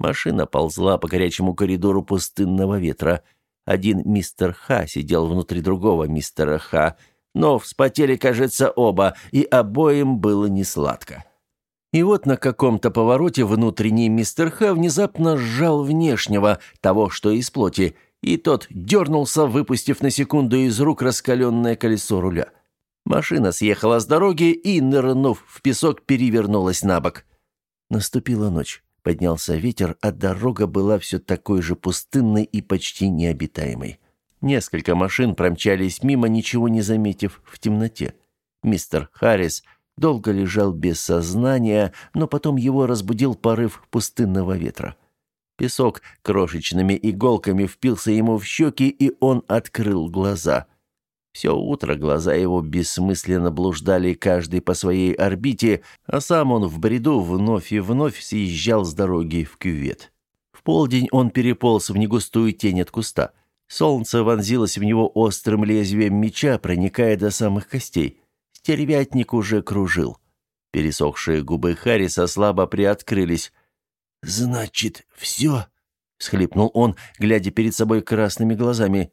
Машина ползла по горячему коридору пустынного ветра. Один мистер Ха сидел внутри другого мистера Ха, но вспотели, кажется, оба, и обоим было несладко. И вот на каком-то повороте внутренний мистер Ха внезапно сжал внешнего, того, что из плоти – и тот дернулся, выпустив на секунду из рук раскаленное колесо руля. Машина съехала с дороги и, нырнув в песок, перевернулась на бок. Наступила ночь. Поднялся ветер, а дорога была все такой же пустынной и почти необитаемой. Несколько машин промчались мимо, ничего не заметив в темноте. Мистер Харрис долго лежал без сознания, но потом его разбудил порыв пустынного ветра. Песок крошечными иголками впился ему в щеки, и он открыл глаза. Все утро глаза его бессмысленно блуждали каждый по своей орбите, а сам он в бреду вновь и вновь съезжал с дороги в кювет. В полдень он переполз в негустую тень от куста. Солнце вонзилось в него острым лезвием меча, проникая до самых костей. Стервятник уже кружил. Пересохшие губы Харриса слабо приоткрылись. «Значит, все?» — схлипнул он, глядя перед собой красными глазами.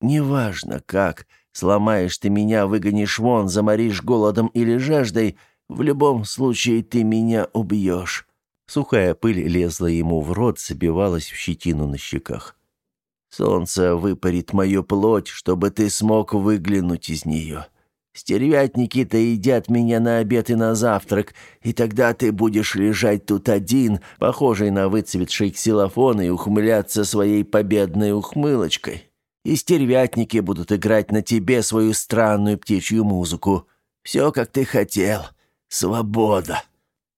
«Неважно, как. Сломаешь ты меня, выгонишь вон, заморишь голодом или жаждой, в любом случае ты меня убьешь». Сухая пыль лезла ему в рот, забивалась в щетину на щеках. «Солнце выпарит мою плоть, чтобы ты смог выглянуть из нее. Стервятники-то едят меня на обед и на завтрак, и тогда ты будешь лежать тут один, похожий на выцветший ксилофон, и ухмыляться своей победной ухмылочкой. И стервятники будут играть на тебе свою странную птичью музыку. Все, как ты хотел. Свобода!»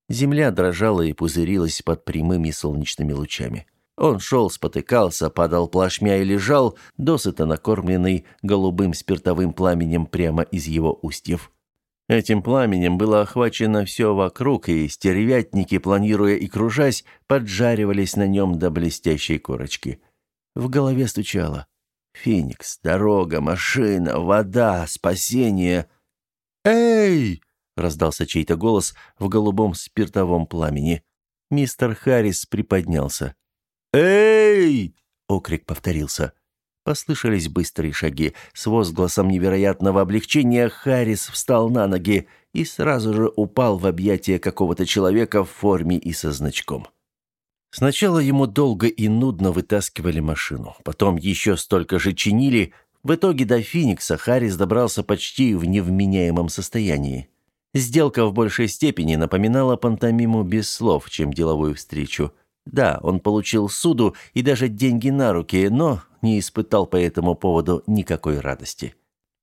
Земля дрожала и пузырилась под прямыми солнечными лучами. Он шел, спотыкался, падал плашмя и лежал, досыта накормленный голубым спиртовым пламенем прямо из его устьев. Этим пламенем было охвачено все вокруг, и стервятники, планируя и кружась, поджаривались на нем до блестящей корочки. В голове стучало. «Феникс, дорога, машина, вода, спасение!» «Эй!» — раздался чей-то голос в голубом спиртовом пламени. Мистер Харрис приподнялся. «Эй!» — окрик повторился. Послышались быстрые шаги. С возгласом невероятного облегчения Харрис встал на ноги и сразу же упал в объятия какого-то человека в форме и со значком. Сначала ему долго и нудно вытаскивали машину, потом еще столько же чинили. В итоге до Феникса Харрис добрался почти в невменяемом состоянии. Сделка в большей степени напоминала пантомиму без слов, чем деловую встречу – да, он получил суду и даже деньги на руки, но не испытал по этому поводу никакой радости.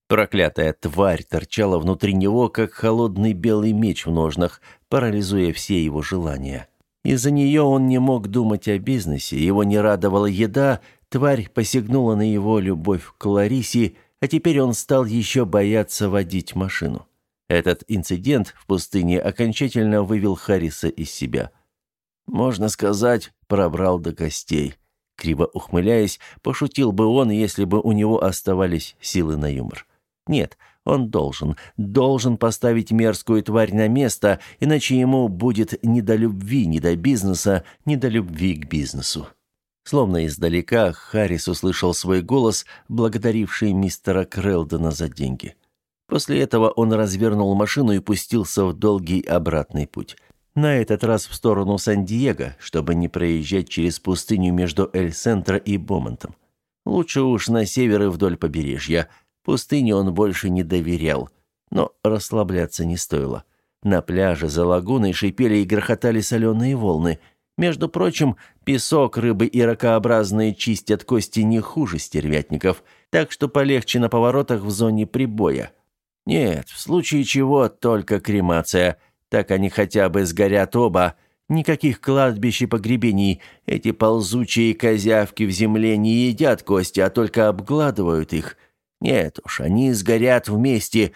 Проклятая тварь торчала внутри него, как холодный белый меч в ножнах, парализуя все его желания. Из-за нее он не мог думать о бизнесе, его не радовала еда, тварь посягнула на его любовь к Ларисе, а теперь он стал еще бояться водить машину. Этот инцидент в пустыне окончательно вывел Харриса из себя – можно сказать, пробрал до костей. Криво ухмыляясь, пошутил бы он, если бы у него оставались силы на юмор. Нет, он должен, должен поставить мерзкую тварь на место, иначе ему будет не до любви, не до бизнеса, не до любви к бизнесу. Словно издалека Харрис услышал свой голос, благодаривший мистера Крелдона за деньги. После этого он развернул машину и пустился в долгий обратный путь. На этот раз в сторону Сан-Диего, чтобы не проезжать через пустыню между Эль-Сентро и Бомонтом. Лучше уж на север и вдоль побережья. Пустыне он больше не доверял. Но расслабляться не стоило. На пляже за лагуной шипели и грохотали соленые волны. Между прочим, песок, рыбы и ракообразные чистят кости не хуже стервятников, так что полегче на поворотах в зоне прибоя. Нет, в случае чего только кремация – так они хотя бы сгорят оба. Никаких кладбищ и погребений. Эти ползучие козявки в земле не едят кости, а только обгладывают их. Нет уж, они сгорят вместе.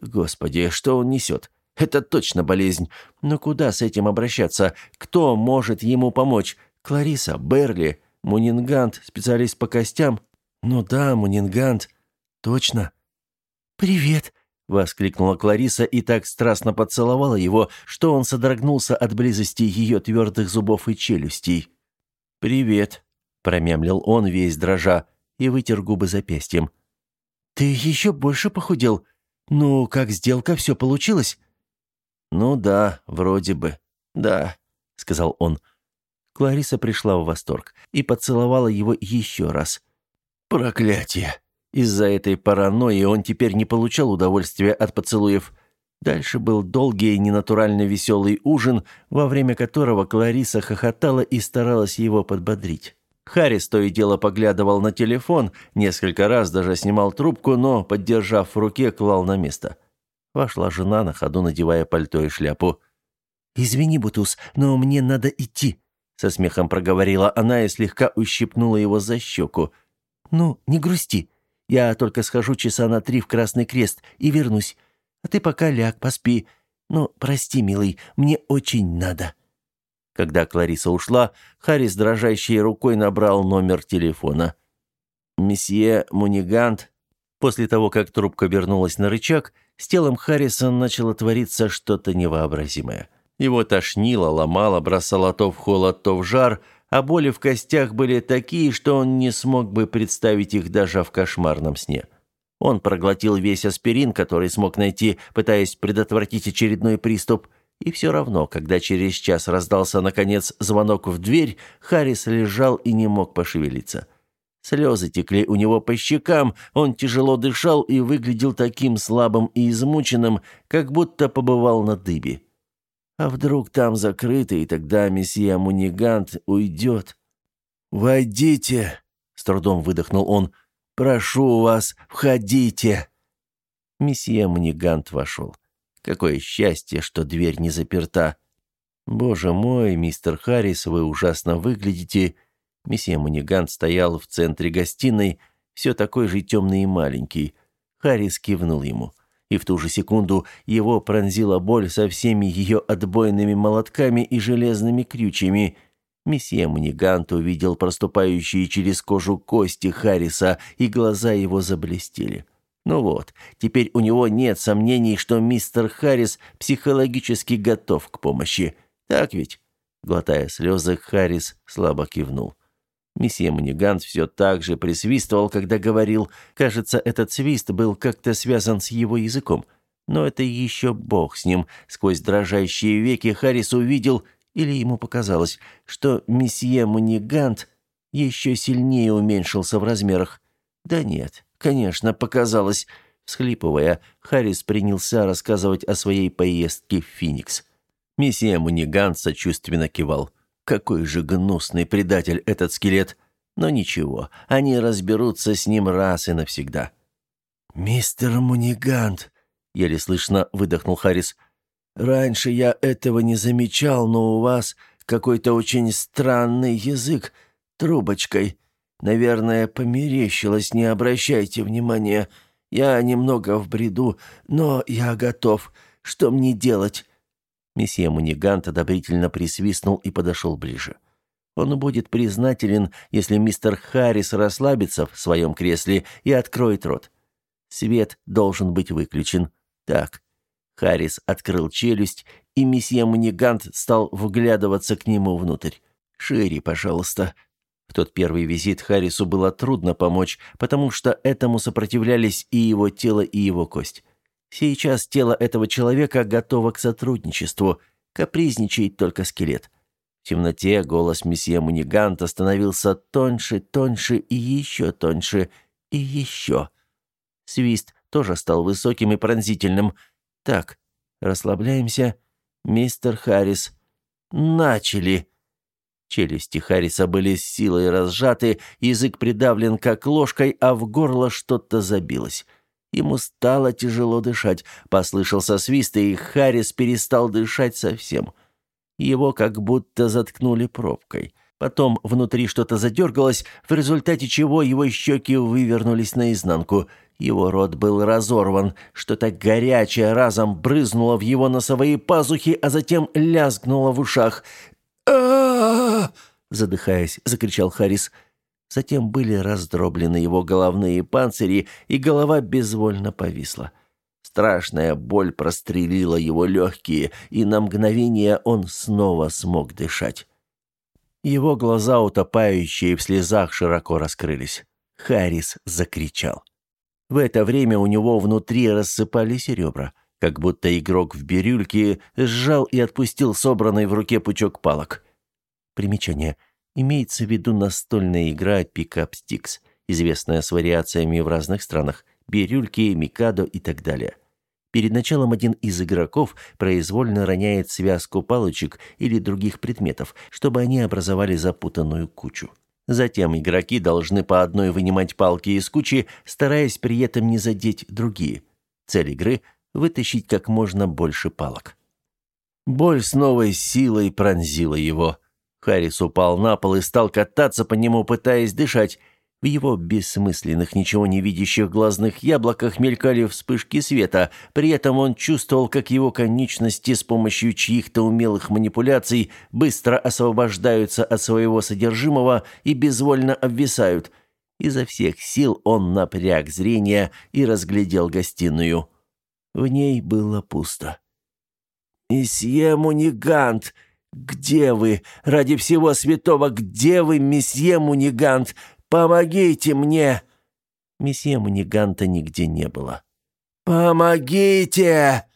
Господи, что он несет? Это точно болезнь. Но куда с этим обращаться? Кто может ему помочь? Клариса, Берли, Мунингант, специалист по костям? Ну да, Мунингант. Точно. «Привет», — воскликнула Клариса и так страстно поцеловала его, что он содрогнулся от близости ее твердых зубов и челюстей. «Привет», — промямлил он весь дрожа и вытер губы запястьем. «Ты еще больше похудел. Ну, как сделка, все получилось?» «Ну да, вроде бы. Да», — сказал он. Клариса пришла в восторг и поцеловала его еще раз. «Проклятие!» Из-за этой паранойи он теперь не получал удовольствия от поцелуев. Дальше был долгий и ненатурально веселый ужин, во время которого Клариса хохотала и старалась его подбодрить. Харрис то и дело поглядывал на телефон, несколько раз даже снимал трубку, но, поддержав в руке, клал на место. Вошла жена, на ходу надевая пальто и шляпу. «Извини, Бутус, но мне надо идти», — со смехом проговорила она и слегка ущипнула его за щеку. «Ну, не грусти. Я только схожу часа на три в Красный Крест и вернусь. А ты пока ляг, поспи. Ну, прости, милый, мне очень надо». Когда Клариса ушла, Харрис дрожащей рукой набрал номер телефона. «Месье Мунигант». После того, как трубка вернулась на рычаг, с телом Харриса начало твориться что-то невообразимое. Его тошнило, ломало, бросало то в холод, то в жар – а боли в костях были такие, что он не смог бы представить их даже в кошмарном сне. Он проглотил весь аспирин, который смог найти, пытаясь предотвратить очередной приступ, и все равно, когда через час раздался, наконец, звонок в дверь, Харрис лежал и не мог пошевелиться. Слезы текли у него по щекам, он тяжело дышал и выглядел таким слабым и измученным, как будто побывал на дыбе. А вдруг там закрыто, и тогда месье Мунигант уйдет? «Войдите!» — с трудом выдохнул он. «Прошу вас, входите!» Месье Мунигант вошел. Какое счастье, что дверь не заперта. «Боже мой, мистер Харрис, вы ужасно выглядите!» Месье Маниган стоял в центре гостиной, все такой же темный и маленький. Харрис кивнул ему. И в ту же секунду его пронзила боль со всеми ее отбойными молотками и железными крючьями. Месье Манигант увидел проступающие через кожу кости Харриса, и глаза его заблестели. Ну вот, теперь у него нет сомнений, что мистер Харрис психологически готов к помощи. Так ведь? Глотая слезы, Харрис слабо кивнул. Месье Манигант все так же присвистывал, когда говорил. Кажется, этот свист был как-то связан с его языком. Но это еще бог с ним. Сквозь дрожащие веки Харрис увидел, или ему показалось, что месье Манигант еще сильнее уменьшился в размерах. Да нет, конечно, показалось. Схлипывая, Харрис принялся рассказывать о своей поездке в Феникс. Месье Манигант сочувственно кивал. Какой же гнусный предатель этот скелет. Но ничего, они разберутся с ним раз и навсегда. «Мистер Мунигант», — еле слышно выдохнул Харрис, — «раньше я этого не замечал, но у вас какой-то очень странный язык, трубочкой. Наверное, померещилось, не обращайте внимания. Я немного в бреду, но я готов. Что мне делать? Месье Мунигант одобрительно присвистнул и подошел ближе. Он будет признателен, если мистер Харрис расслабится в своем кресле и откроет рот. Свет должен быть выключен. Так. Харрис открыл челюсть, и месье Мунигант стал вглядываться к нему внутрь. «Шире, пожалуйста». В тот первый визит Харрису было трудно помочь, потому что этому сопротивлялись и его тело, и его кость. Сейчас тело этого человека готово к сотрудничеству, капризничает только скелет. В темноте голос месье Муниганта становился тоньше, тоньше и еще тоньше, и еще. Свист тоже стал высоким и пронзительным. Так, расслабляемся. Мистер Харрис. Начали. Челюсти Харриса были с силой разжаты, язык придавлен как ложкой, а в горло что-то забилось. Ему стало тяжело дышать. Послышался свист, и Харрис перестал дышать совсем. Его как будто заткнули пробкой. Потом внутри что-то задергалось, в результате чего его щеки вывернулись наизнанку. Его рот был разорван, что-то горячее разом брызнуло в его носовые пазухи, а затем лязгнуло в ушах. а задыхаясь, закричал Харрис. Затем были раздроблены его головные панцири, и голова безвольно повисла. Страшная боль прострелила его легкие, и на мгновение он снова смог дышать. Его глаза, утопающие в слезах, широко раскрылись. Харрис закричал. В это время у него внутри рассыпались ребра, как будто игрок в бирюльке сжал и отпустил собранный в руке пучок палок. Примечание. Имеется в виду настольная игра Pickup Sticks, известная с вариациями в разных странах, бирюльки, микадо и так далее. Перед началом один из игроков произвольно роняет связку палочек или других предметов, чтобы они образовали запутанную кучу. Затем игроки должны по одной вынимать палки из кучи, стараясь при этом не задеть другие. Цель игры – вытащить как можно больше палок. Боль с новой силой пронзила его – Харрис упал на пол и стал кататься по нему, пытаясь дышать. В его бессмысленных, ничего не видящих глазных яблоках мелькали вспышки света. При этом он чувствовал, как его конечности с помощью чьих-то умелых манипуляций быстро освобождаются от своего содержимого и безвольно обвисают. Изо всех сил он напряг зрение и разглядел гостиную. В ней было пусто. «Исье Мунигант!» «Где вы? Ради всего святого, где вы, месье Мунигант? Помогите мне!» Месье Муниганта нигде не было. «Помогите!»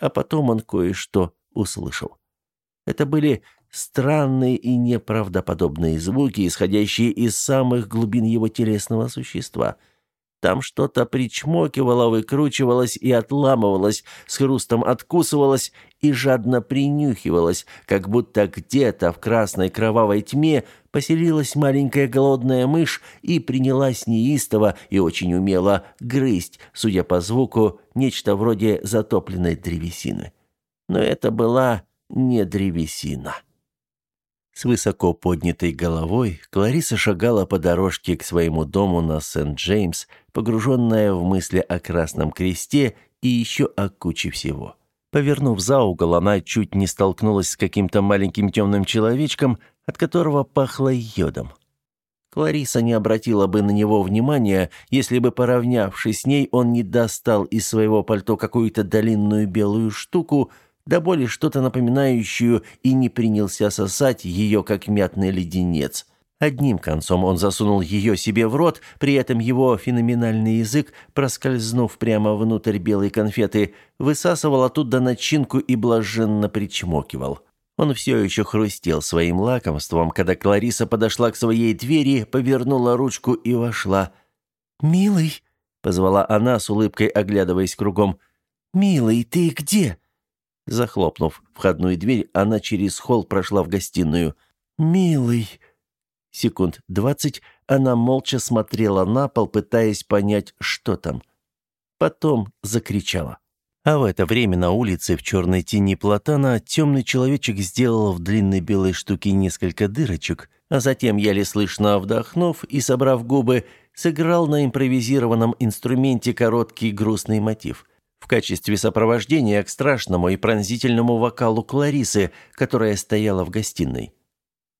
А потом он кое-что услышал. Это были странные и неправдоподобные звуки, исходящие из самых глубин его телесного существа — там что-то причмокивало, выкручивалось и отламывалось, с хрустом откусывалось и жадно принюхивалось, как будто где-то в красной кровавой тьме поселилась маленькая голодная мышь и принялась неистово и очень умело грызть, судя по звуку, нечто вроде затопленной древесины. Но это была не древесина. С высоко поднятой головой Клариса шагала по дорожке к своему дому на Сент-Джеймс, погруженная в мысли о Красном Кресте и еще о куче всего. Повернув за угол, она чуть не столкнулась с каким-то маленьким темным человечком, от которого пахло йодом. Клариса не обратила бы на него внимания, если бы, поравнявшись с ней, он не достал из своего пальто какую-то длинную белую штуку – да более что-то напоминающую, и не принялся сосать ее, как мятный леденец. Одним концом он засунул ее себе в рот, при этом его феноменальный язык, проскользнув прямо внутрь белой конфеты, высасывал оттуда начинку и блаженно причмокивал. Он все еще хрустел своим лакомством, когда Клариса подошла к своей двери, повернула ручку и вошла. «Милый», — позвала она с улыбкой, оглядываясь кругом, — «милый, ты где?» Захлопнув входную дверь, она через холл прошла в гостиную. «Милый!» Секунд двадцать она молча смотрела на пол, пытаясь понять, что там. Потом закричала. А в это время на улице в черной тени платана темный человечек сделал в длинной белой штуке несколько дырочек, а затем, еле слышно вдохнув и собрав губы, сыграл на импровизированном инструменте короткий грустный мотив – в качестве сопровождения к страшному и пронзительному вокалу Кларисы, которая стояла в гостиной.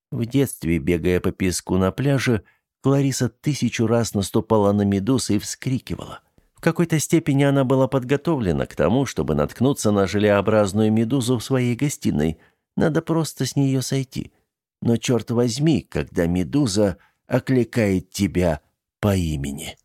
В детстве, бегая по песку на пляже, Клариса тысячу раз наступала на медуз и вскрикивала. В какой-то степени она была подготовлена к тому, чтобы наткнуться на желеобразную медузу в своей гостиной. Надо просто с нее сойти. Но черт возьми, когда медуза окликает тебя по имени.